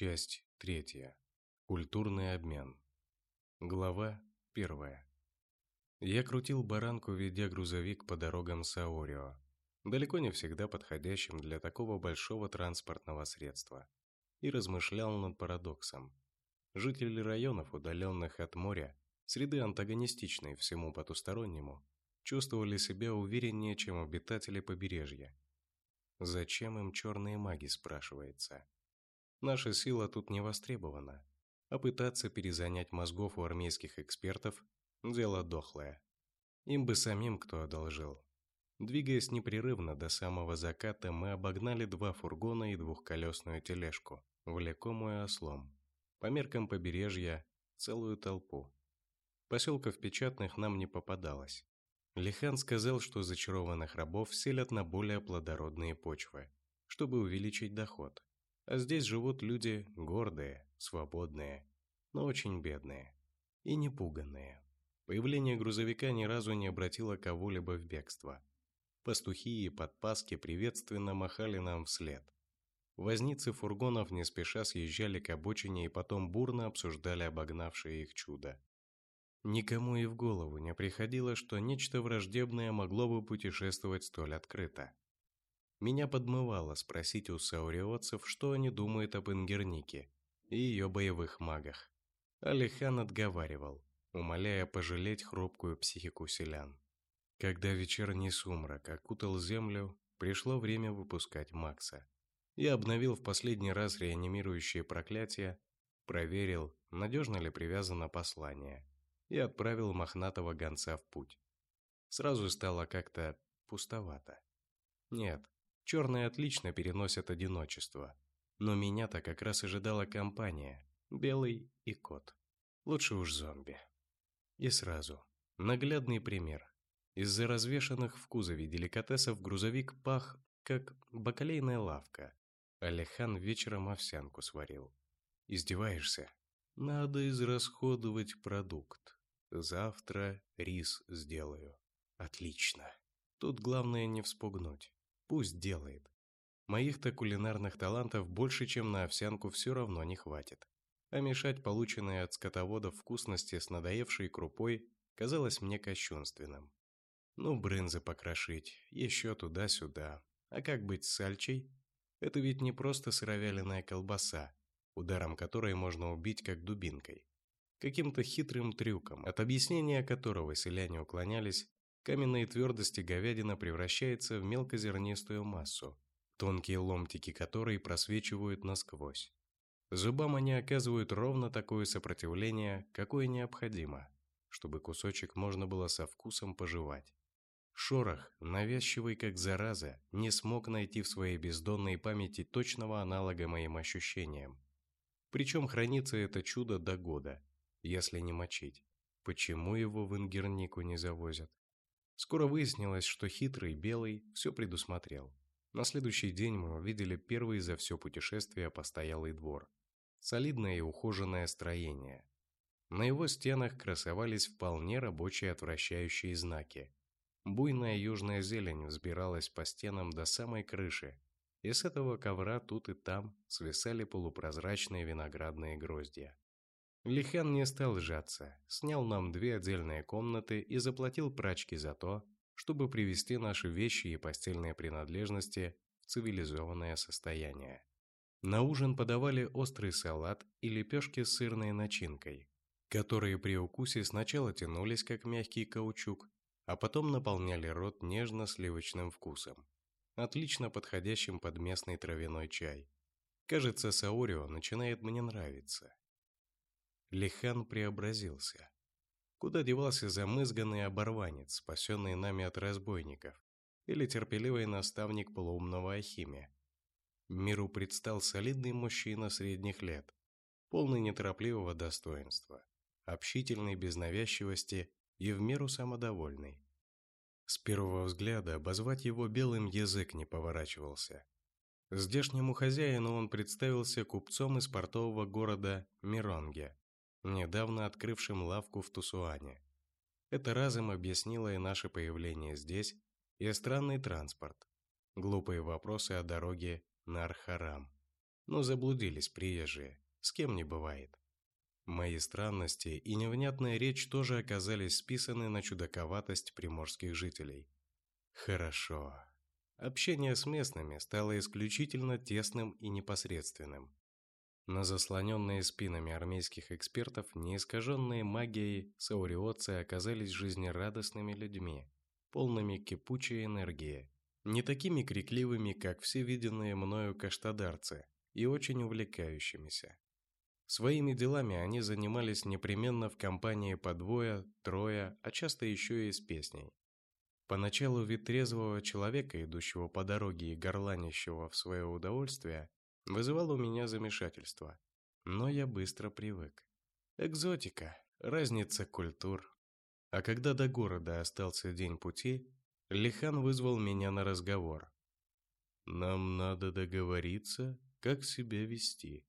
Часть третья. Культурный обмен. Глава первая. Я крутил баранку, ведя грузовик по дорогам Саорио, далеко не всегда подходящим для такого большого транспортного средства, и размышлял над парадоксом. Жители районов, удаленных от моря, среды антагонистичной всему потустороннему, чувствовали себя увереннее, чем обитатели побережья. Зачем им черные маги, спрашивается. Наша сила тут не востребована, а пытаться перезанять мозгов у армейских экспертов – дело дохлое. Им бы самим кто одолжил. Двигаясь непрерывно до самого заката, мы обогнали два фургона и двухколесную тележку, влекомую ослом. По меркам побережья – целую толпу. Поселков печатных нам не попадалось. Лихан сказал, что зачарованных рабов селят на более плодородные почвы, чтобы увеличить доход. А здесь живут люди гордые, свободные, но очень бедные и непуганные. Появление грузовика ни разу не обратило кого-либо в бегство. Пастухи и подпаски приветственно махали нам вслед. Возницы фургонов не спеша съезжали к обочине и потом бурно обсуждали обогнавшее их чудо. Никому и в голову не приходило, что нечто враждебное могло бы путешествовать столь открыто. Меня подмывало спросить у сауриотцев, что они думают об Ингернике и ее боевых магах. Алихан отговаривал, умоляя пожалеть хрупкую психику селян. Когда вечерний сумрак окутал землю, пришло время выпускать Макса. Я обновил в последний раз реанимирующее проклятие, проверил, надежно ли привязано послание, и отправил мохнатого гонца в путь. Сразу стало как-то пустовато. Нет, Черные отлично переносят одиночество. Но меня-то как раз ожидала компания. Белый и кот. Лучше уж зомби. И сразу. Наглядный пример. Из-за развешанных в кузове деликатесов грузовик пах, как бакалейная лавка. Алихан вечером овсянку сварил. Издеваешься? Надо израсходовать продукт. Завтра рис сделаю. Отлично. Тут главное не вспугнуть. Пусть делает. Моих-то кулинарных талантов больше, чем на овсянку, все равно не хватит. А мешать полученные от скотоводов вкусности с надоевшей крупой казалось мне кощунственным. Ну, брынзы покрошить, еще туда-сюда. А как быть с сальчей? Это ведь не просто сыровяленая колбаса, ударом которой можно убить как дубинкой. Каким-то хитрым трюком, от объяснения которого селяне уклонялись, каменной твердости говядина превращается в мелкозернистую массу, тонкие ломтики которой просвечивают насквозь. Зубам они оказывают ровно такое сопротивление, какое необходимо, чтобы кусочек можно было со вкусом пожевать. Шорох, навязчивый как зараза, не смог найти в своей бездонной памяти точного аналога моим ощущениям. Причем хранится это чудо до года, если не мочить. Почему его в Ингернику не завозят? Скоро выяснилось, что хитрый белый все предусмотрел. На следующий день мы увидели первый за все путешествие постоялый двор. Солидное и ухоженное строение. На его стенах красовались вполне рабочие отвращающие знаки. Буйная южная зелень взбиралась по стенам до самой крыши, и с этого ковра тут и там свисали полупрозрачные виноградные гроздья. Лихан не стал сжаться, снял нам две отдельные комнаты и заплатил прачке за то, чтобы привести наши вещи и постельные принадлежности в цивилизованное состояние. На ужин подавали острый салат и лепешки с сырной начинкой, которые при укусе сначала тянулись как мягкий каучук, а потом наполняли рот нежно-сливочным вкусом, отлично подходящим под местный травяной чай. Кажется, Саорио начинает мне нравиться. Лихан преобразился. Куда девался замызганный оборванец, спасенный нами от разбойников, или терпеливый наставник полуумного Ахиме? Миру предстал солидный мужчина средних лет, полный неторопливого достоинства, общительный без навязчивости и в меру самодовольный. С первого взгляда обозвать его белым язык не поворачивался. Здешнему хозяину он представился купцом из портового города Миронге, недавно открывшим лавку в Тусуане. Это разом объяснило и наше появление здесь, и странный транспорт, глупые вопросы о дороге на Архарам. но заблудились приезжие, с кем не бывает. Мои странности и невнятная речь тоже оказались списаны на чудаковатость приморских жителей. Хорошо. Общение с местными стало исключительно тесным и непосредственным. На заслоненные спинами армейских экспертов, неискаженные магией, сауриотцы оказались жизнерадостными людьми, полными кипучей энергии, не такими крикливыми, как все виденные мною каштадарцы, и очень увлекающимися. Своими делами они занимались непременно в компании по двое, трое, а часто еще и с песней. Поначалу вид трезвого человека, идущего по дороге и горланящего в свое удовольствие, вызывал у меня замешательство, но я быстро привык. Экзотика, разница культур. А когда до города остался день пути, Лихан вызвал меня на разговор. «Нам надо договориться, как себя вести»,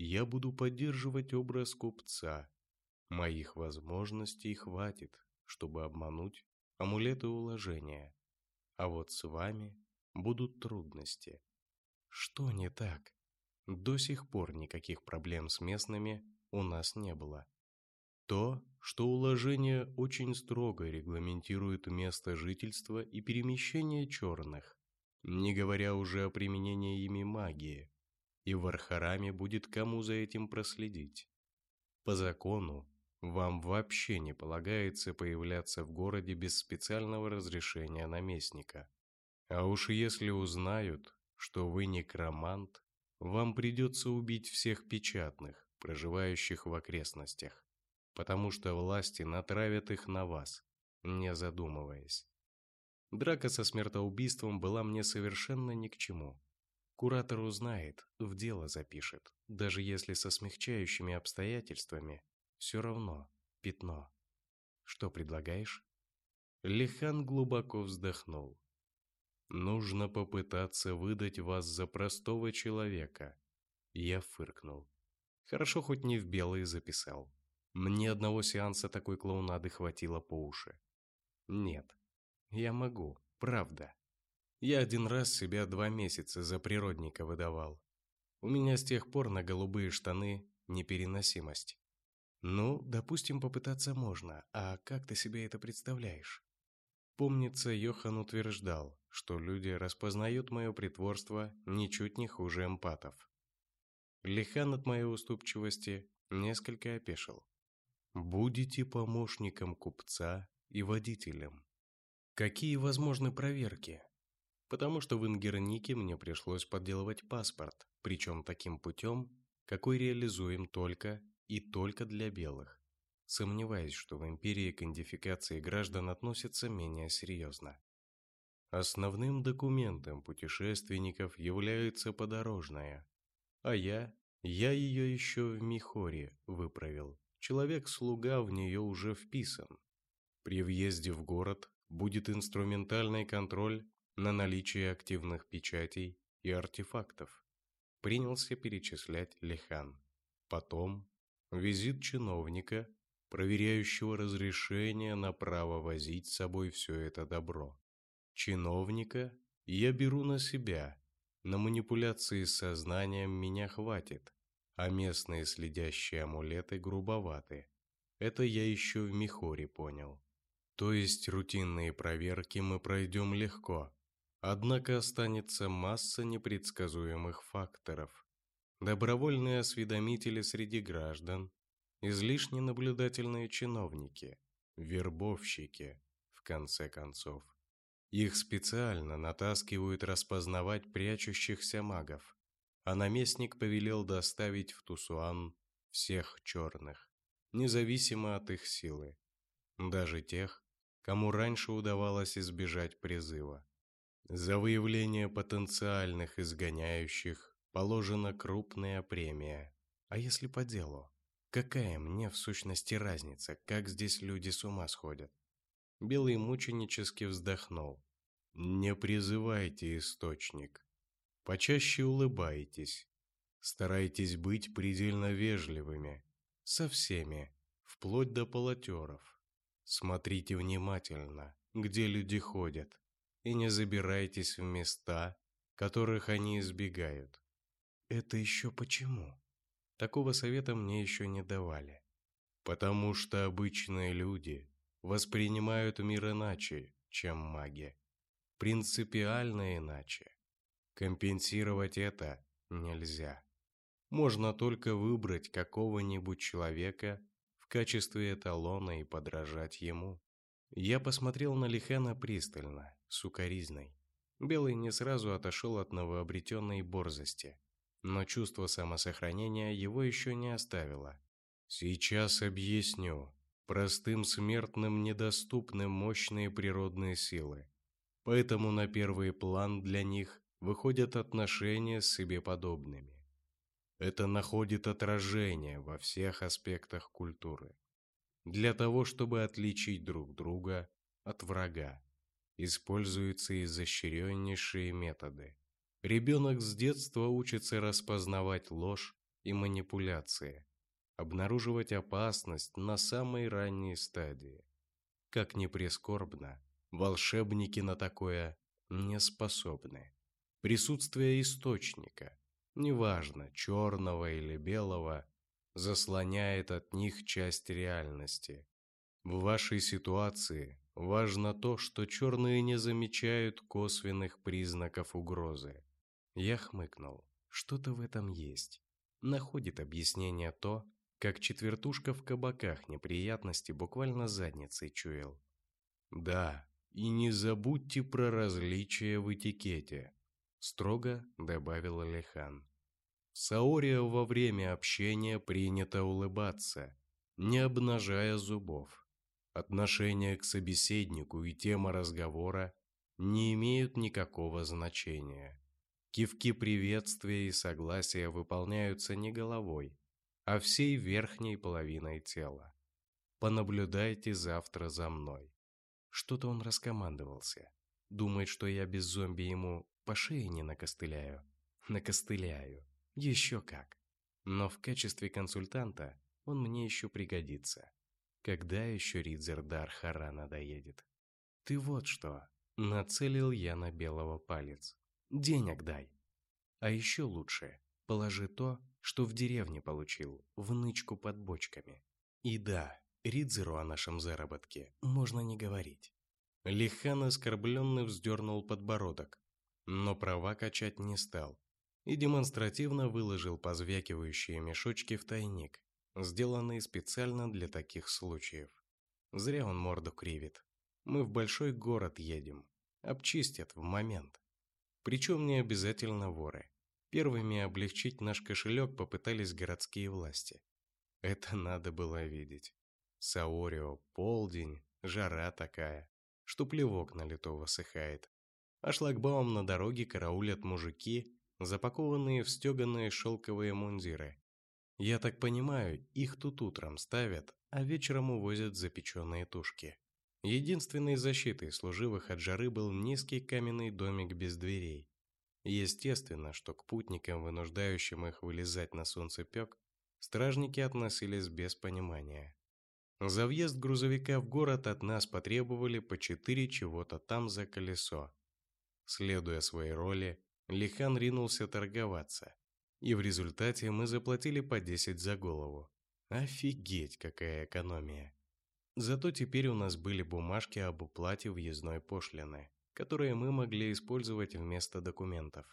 я буду поддерживать образ купца. Моих возможностей хватит, чтобы обмануть амулеты уложения. А вот с вами будут трудности. Что не так? До сих пор никаких проблем с местными у нас не было. То, что уложение очень строго регламентирует место жительства и перемещение черных, не говоря уже о применении ими магии, и в Архараме будет кому за этим проследить. По закону, вам вообще не полагается появляться в городе без специального разрешения наместника. А уж если узнают, что вы некромант, вам придется убить всех печатных, проживающих в окрестностях, потому что власти натравят их на вас, не задумываясь. Драка со смертоубийством была мне совершенно ни к чему. Куратор узнает, в дело запишет, даже если со смягчающими обстоятельствами, все равно пятно. Что предлагаешь? Лихан глубоко вздохнул. Нужно попытаться выдать вас за простого человека. Я фыркнул. Хорошо хоть не в белые записал. Мне одного сеанса такой клоунады хватило по уши. Нет, я могу, правда. Я один раз себя два месяца за природника выдавал. У меня с тех пор на голубые штаны непереносимость. Ну, допустим, попытаться можно, а как ты себе это представляешь? Помнится, Йохан утверждал, что люди распознают мое притворство ничуть не хуже эмпатов. Лихан от моей уступчивости несколько опешил. Будете помощником купца и водителем. Какие возможны проверки? потому что в Ингернике мне пришлось подделывать паспорт, причем таким путем, какой реализуем только и только для белых. Сомневаюсь, что в империи к идентификации граждан относятся менее серьезно. Основным документом путешественников является подорожная, а я, я ее еще в Михоре выправил. Человек-слуга в нее уже вписан. При въезде в город будет инструментальный контроль на наличие активных печатей и артефактов. Принялся перечислять Лехан. Потом визит чиновника, проверяющего разрешение на право возить с собой все это добро. Чиновника я беру на себя. На манипуляции с сознанием меня хватит, а местные следящие амулеты грубоваты. Это я еще в Михоре понял. То есть рутинные проверки мы пройдем легко, Однако останется масса непредсказуемых факторов. Добровольные осведомители среди граждан, излишне наблюдательные чиновники, вербовщики, в конце концов. Их специально натаскивают распознавать прячущихся магов, а наместник повелел доставить в Тусуан всех черных, независимо от их силы, даже тех, кому раньше удавалось избежать призыва. За выявление потенциальных изгоняющих положена крупная премия. А если по делу? Какая мне в сущности разница, как здесь люди с ума сходят? Белый мученически вздохнул. Не призывайте источник. Почаще улыбайтесь. Старайтесь быть предельно вежливыми. Со всеми, вплоть до полотеров. Смотрите внимательно, где люди ходят и не забирайтесь в места, которых они избегают. Это еще почему? Такого совета мне еще не давали. Потому что обычные люди воспринимают мир иначе, чем маги. Принципиально иначе. Компенсировать это нельзя. Можно только выбрать какого-нибудь человека в качестве эталона и подражать ему. Я посмотрел на Лихена пристально, сукоризной. Белый не сразу отошел от новообретенной борзости, но чувство самосохранения его еще не оставило. Сейчас объясню. Простым смертным недоступны мощные природные силы. Поэтому на первый план для них выходят отношения с себе подобными. Это находит отражение во всех аспектах культуры. Для того, чтобы отличить друг друга от врага, используются изощреннейшие методы. Ребенок с детства учится распознавать ложь и манипуляции, обнаруживать опасность на самой ранней стадии. Как ни прискорбно, волшебники на такое не способны. Присутствие источника, неважно, черного или белого, заслоняет от них часть реальности. В вашей ситуации важно то, что черные не замечают косвенных признаков угрозы. Я хмыкнул. Что-то в этом есть. Находит объяснение то, как четвертушка в кабаках неприятности буквально задницей чуял. Да, и не забудьте про различия в этикете, строго добавил Алихан. В Саорио во время общения принято улыбаться, не обнажая зубов. Отношение к собеседнику и тема разговора не имеют никакого значения. Кивки приветствия и согласия выполняются не головой, а всей верхней половиной тела. Понаблюдайте завтра за мной. Что-то он раскомандовался. Думает, что я без зомби ему по шее не накостыляю. Накостыляю. Еще как. Но в качестве консультанта он мне еще пригодится. Когда еще Ридзер Дар Харана доедет? Ты вот что. Нацелил я на белого палец. Денег дай. А еще лучше, положи то, что в деревне получил, в нычку под бочками. И да, Ридзеру о нашем заработке можно не говорить. Лихан оскорбленно вздернул подбородок, но права качать не стал и демонстративно выложил позвякивающие мешочки в тайник, сделанный специально для таких случаев. Зря он морду кривит. Мы в большой город едем, обчистят в момент. Причем не обязательно воры. Первыми облегчить наш кошелек попытались городские власти. Это надо было видеть. Саорио, полдень, жара такая, что плевок на лето высыхает. А шлагбаум на дороге караулят мужики, запакованные в стеганые шелковые мундиры. Я так понимаю, их тут утром ставят, а вечером увозят запеченные тушки. Единственной защитой служивых от жары был низкий каменный домик без дверей. Естественно, что к путникам, вынуждающим их вылезать на солнцепек, стражники относились без понимания. За въезд грузовика в город от нас потребовали по четыре чего-то там за колесо. Следуя своей роли, Лихан ринулся торговаться, и в результате мы заплатили по 10 за голову. Офигеть, какая экономия! Зато теперь у нас были бумажки об уплате въездной пошлины, которые мы могли использовать вместо документов.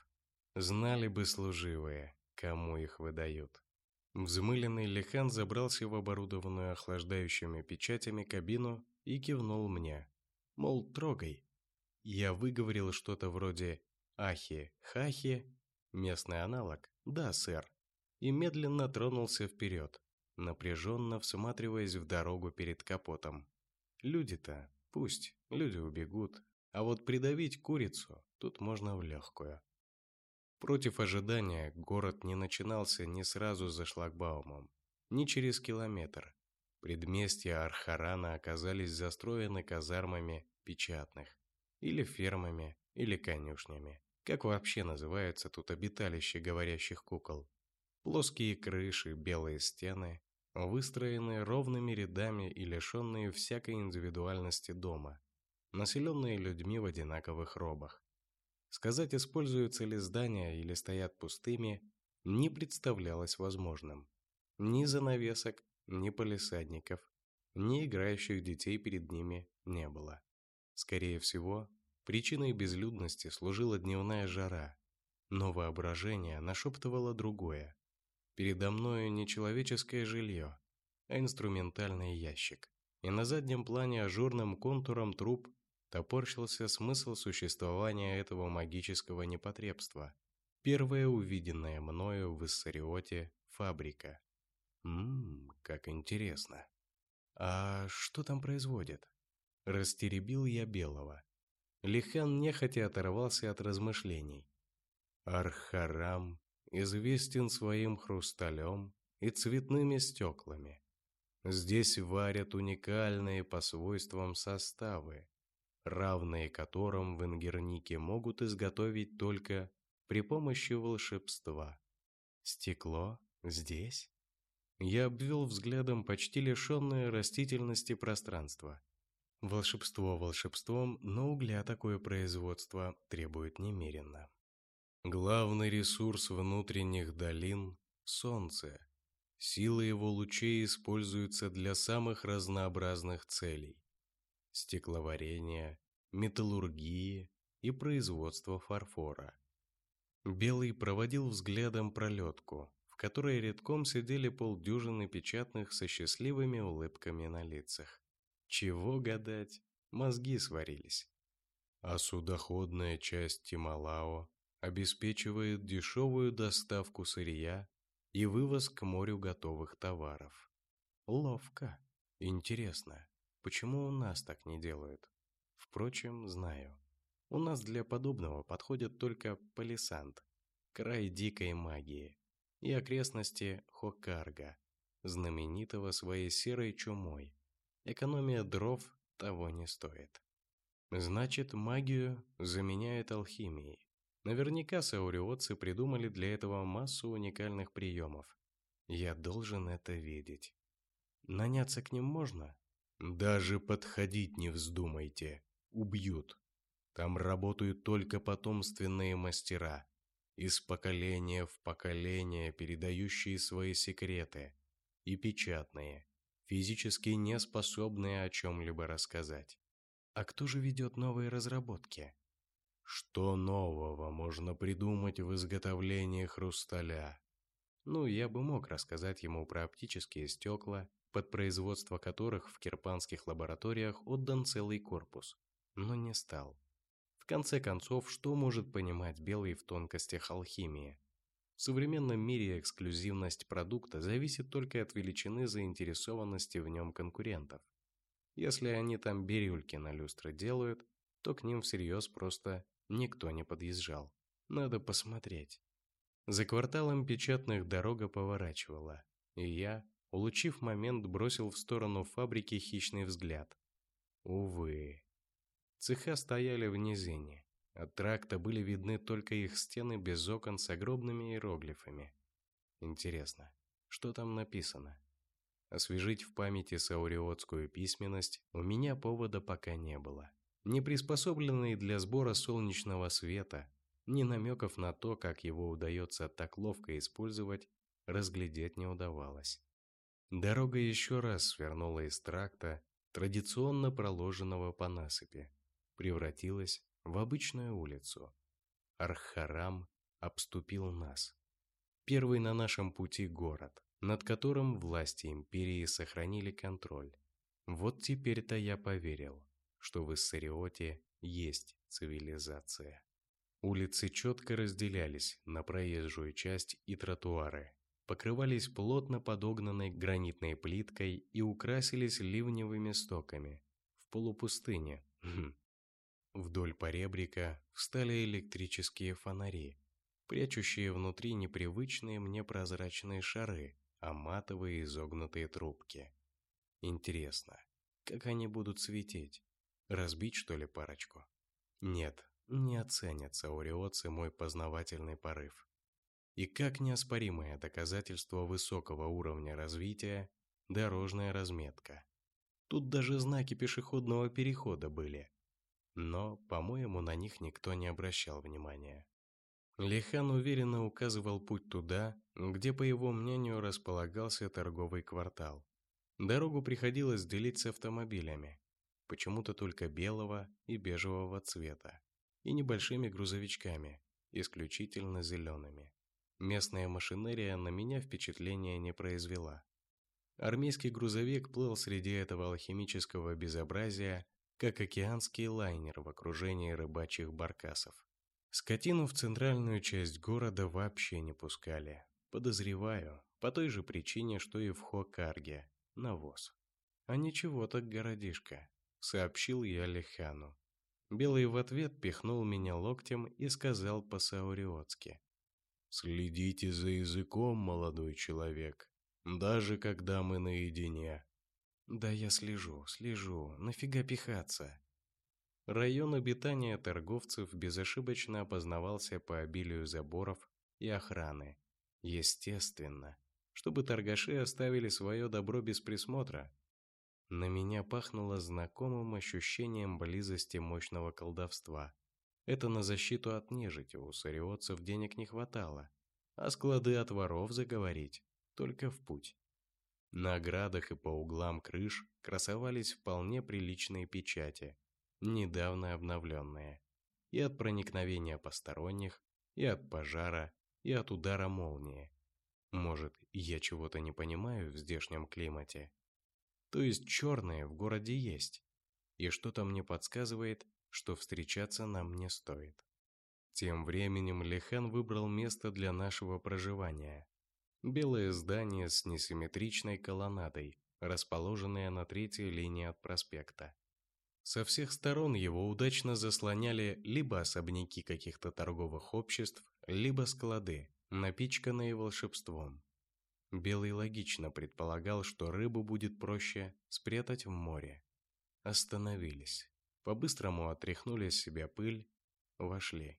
Знали бы служивые, кому их выдают. Взмыленный Лихан забрался в оборудованную охлаждающими печатями кабину и кивнул мне. Мол, трогай. Я выговорил что-то вроде «Ахи, хахи», местный аналог «Да, сэр», и медленно тронулся вперед, напряженно всматриваясь в дорогу перед капотом. Люди-то, пусть, люди убегут, а вот придавить курицу тут можно в легкую. Против ожидания город не начинался ни сразу за шлагбаумом, ни через километр. Предместья Архарана оказались застроены казармами печатных, или фермами, или конюшнями. Как вообще называется тут обиталище говорящих кукол? Плоские крыши, белые стены, выстроенные ровными рядами и лишенные всякой индивидуальности дома, населенные людьми в одинаковых робах. Сказать, используются ли здания или стоят пустыми, не представлялось возможным. Ни занавесок, ни полисадников, ни играющих детей перед ними не было. Скорее всего, причиной безлюдности служила дневная жара, но воображение нашептывало другое. Передо мною не человеческое жилье, а инструментальный ящик, и на заднем плане ажурным контуром труб топорщился смысл существования этого магического непотребства. Первое увиденное мною в Иссариоте фабрика. Ммм, как интересно. А что там производят? Растеребил я белого. Лихан нехотя оторвался от размышлений. Архарам известен своим хрусталем и цветными стеклами. Здесь варят уникальные по свойствам составы, равные которым в Ингернике могут изготовить только при помощи волшебства. Стекло здесь? Я обвел взглядом почти лишенное растительности пространство. Волшебство волшебством, но угля такое производство требует немерено. Главный ресурс внутренних долин – солнце. Силы его лучей используются для самых разнообразных целей. Стекловарения, металлургии и производства фарфора. Белый проводил взглядом пролетку, в которой редком сидели полдюжины печатных со счастливыми улыбками на лицах. Чего гадать, мозги сварились. А судоходная часть Тималао обеспечивает дешевую доставку сырья и вывоз к морю готовых товаров. Ловко. Интересно, почему у нас так не делают? Впрочем, знаю. У нас для подобного подходит только Палисанд, край дикой магии, и окрестности Хокарга, знаменитого своей серой чумой. Экономия дров того не стоит. Значит, магию заменяет алхимией. Наверняка сауриотцы придумали для этого массу уникальных приемов. Я должен это видеть. Наняться к ним можно? Даже подходить не вздумайте. Убьют. Там работают только потомственные мастера, из поколения в поколение передающие свои секреты, и печатные, физически не способные о чем-либо рассказать. А кто же ведет новые разработки? Что нового можно придумать в изготовлении хрусталя? Ну, я бы мог рассказать ему про оптические стекла, под производство которых в кирпанских лабораториях отдан целый корпус, но не стал. В конце концов, что может понимать белый в тонкостях алхимии? В современном мире эксклюзивность продукта зависит только от величины заинтересованности в нем конкурентов. Если они там бирюльки на люстры делают, то к ним всерьез просто Никто не подъезжал. Надо посмотреть. За кварталом печатных дорога поворачивала, и я, улучив момент, бросил в сторону фабрики хищный взгляд. Увы. Цеха стояли в низине. От тракта были видны только их стены без окон с огромными иероглифами. Интересно, что там написано? Освежить в памяти сауриотскую письменность у меня повода пока не было не приспособленный для сбора солнечного света, ни намеков на то, как его удается так ловко использовать, разглядеть не удавалось. Дорога еще раз свернула из тракта, традиционно проложенного по насыпи, превратилась в обычную улицу. Архарам обступил нас. Первый на нашем пути город, над которым власти империи сохранили контроль. Вот теперь-то я поверил что в Иссариоте есть цивилизация. Улицы четко разделялись на проезжую часть и тротуары, покрывались плотно подогнанной гранитной плиткой и украсились ливневыми стоками. В полупустыне. Хм. Вдоль поребрика встали электрические фонари, прячущие внутри непривычные мне прозрачные шары, а матовые изогнутые трубки. Интересно, как они будут светить? Разбить, что ли, парочку? Нет, не оценятся уриотцы мой познавательный порыв. И как неоспоримое доказательство высокого уровня развития – дорожная разметка. Тут даже знаки пешеходного перехода были. Но, по-моему, на них никто не обращал внимания. Лихан уверенно указывал путь туда, где, по его мнению, располагался торговый квартал. Дорогу приходилось делить с автомобилями, почему-то только белого и бежевого цвета, и небольшими грузовичками, исключительно зелеными. Местная машинерия на меня впечатления не произвела. Армейский грузовик плыл среди этого алхимического безобразия, как океанский лайнер в окружении рыбачьих баркасов. Скотину в центральную часть города вообще не пускали. Подозреваю, по той же причине, что и в Хокарге, навоз. А ничего так городишко, сообщил я Лехану. Белый в ответ пихнул меня локтем и сказал по-сауриотски. «Следите за языком, молодой человек, даже когда мы наедине». «Да я слежу, слежу, нафига пихаться?» Район обитания торговцев безошибочно опознавался по обилию заборов и охраны. Естественно, чтобы торгаши оставили свое добро без присмотра. На меня пахнуло знакомым ощущением близости мощного колдовства. Это на защиту от нежити, у сариотцев денег не хватало, а склады от воров заговорить только в путь. На оградах и по углам крыш красовались вполне приличные печати, недавно обновленные, и от проникновения посторонних, и от пожара, и от удара молнии. Может, я чего-то не понимаю в здешнем климате? То есть черные в городе есть, и что-то мне подсказывает, что встречаться нам не стоит. Тем временем Лехан выбрал место для нашего проживания. Белое здание с несимметричной колоннадой, расположенное на третьей линии от проспекта. Со всех сторон его удачно заслоняли либо особняки каких-то торговых обществ, либо склады, напичканные волшебством. Белый логично предполагал, что рыбу будет проще спрятать в море. Остановились. По-быстрому отряхнули с себя пыль, вошли.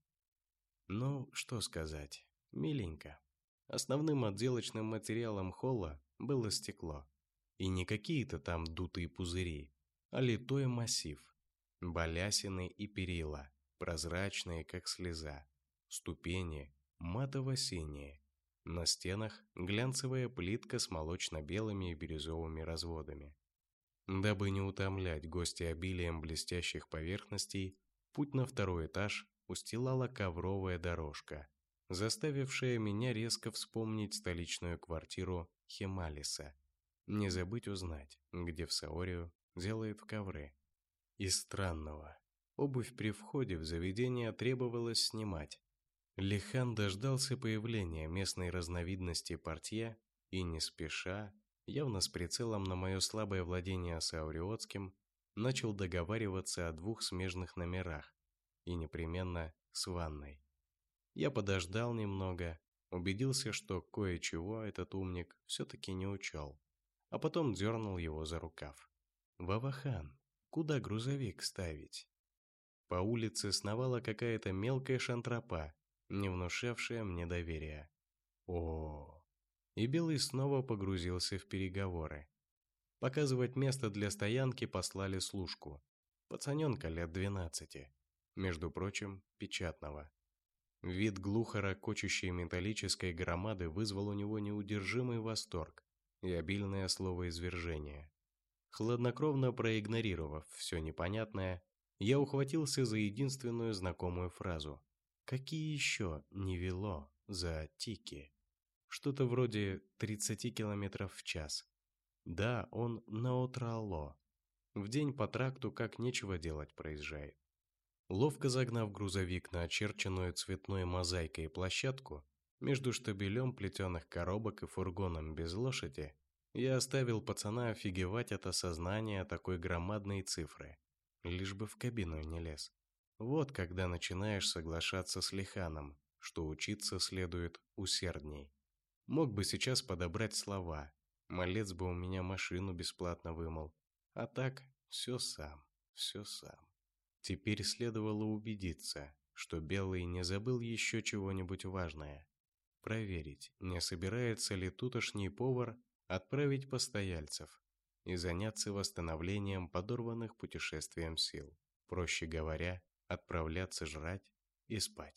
Ну, что сказать, миленько. Основным отделочным материалом холла было стекло. И не какие-то там дутые пузыри, а литой массив. Балясины и перила, прозрачные, как слеза. Ступени, матово-синие. На стенах глянцевая плитка с молочно-белыми и бирюзовыми разводами. Дабы не утомлять гостя обилием блестящих поверхностей, путь на второй этаж устилала ковровая дорожка, заставившая меня резко вспомнить столичную квартиру Хемалиса. Не забыть узнать, где в Саорию делает ковры. Из странного. Обувь при входе в заведение требовалось снимать. Лихан дождался появления местной разновидности портье и не спеша, явно с прицелом на мое слабое владение сауриотским, начал договариваться о двух смежных номерах и непременно с ванной. Я подождал немного, убедился, что кое-чего этот умник все-таки не учел, а потом дернул его за рукав. «Вавахан, куда грузовик ставить?» По улице сновала какая-то мелкая шантропа, не внушавшая мне доверия. О, И Белый снова погрузился в переговоры. Показывать место для стоянки послали служку. Пацаненка лет двенадцати между прочим, печатного. Вид глухо ракочущей металлической громады вызвал у него неудержимый восторг и обильное словоизвержение. Хладнокровно проигнорировав все непонятное, я ухватился за единственную знакомую фразу. Какие еще не вело за тики? Что-то вроде 30 километров в час. Да, он на Отрало. В день по тракту как нечего делать проезжает. Ловко загнав грузовик на очерченную цветной мозаикой площадку, между штабелем плетеных коробок и фургоном без лошади, я оставил пацана офигевать от осознания такой громадной цифры, лишь бы в кабину не лез. Вот когда начинаешь соглашаться с Лиханом, что учиться следует усердней. Мог бы сейчас подобрать слова, малец бы у меня машину бесплатно вымыл, а так все сам, все сам. Теперь следовало убедиться, что Белый не забыл еще чего-нибудь важное. Проверить, не собирается ли тутошний повар отправить постояльцев и заняться восстановлением подорванных путешествием сил. Проще говоря, отправляться жрать и спать.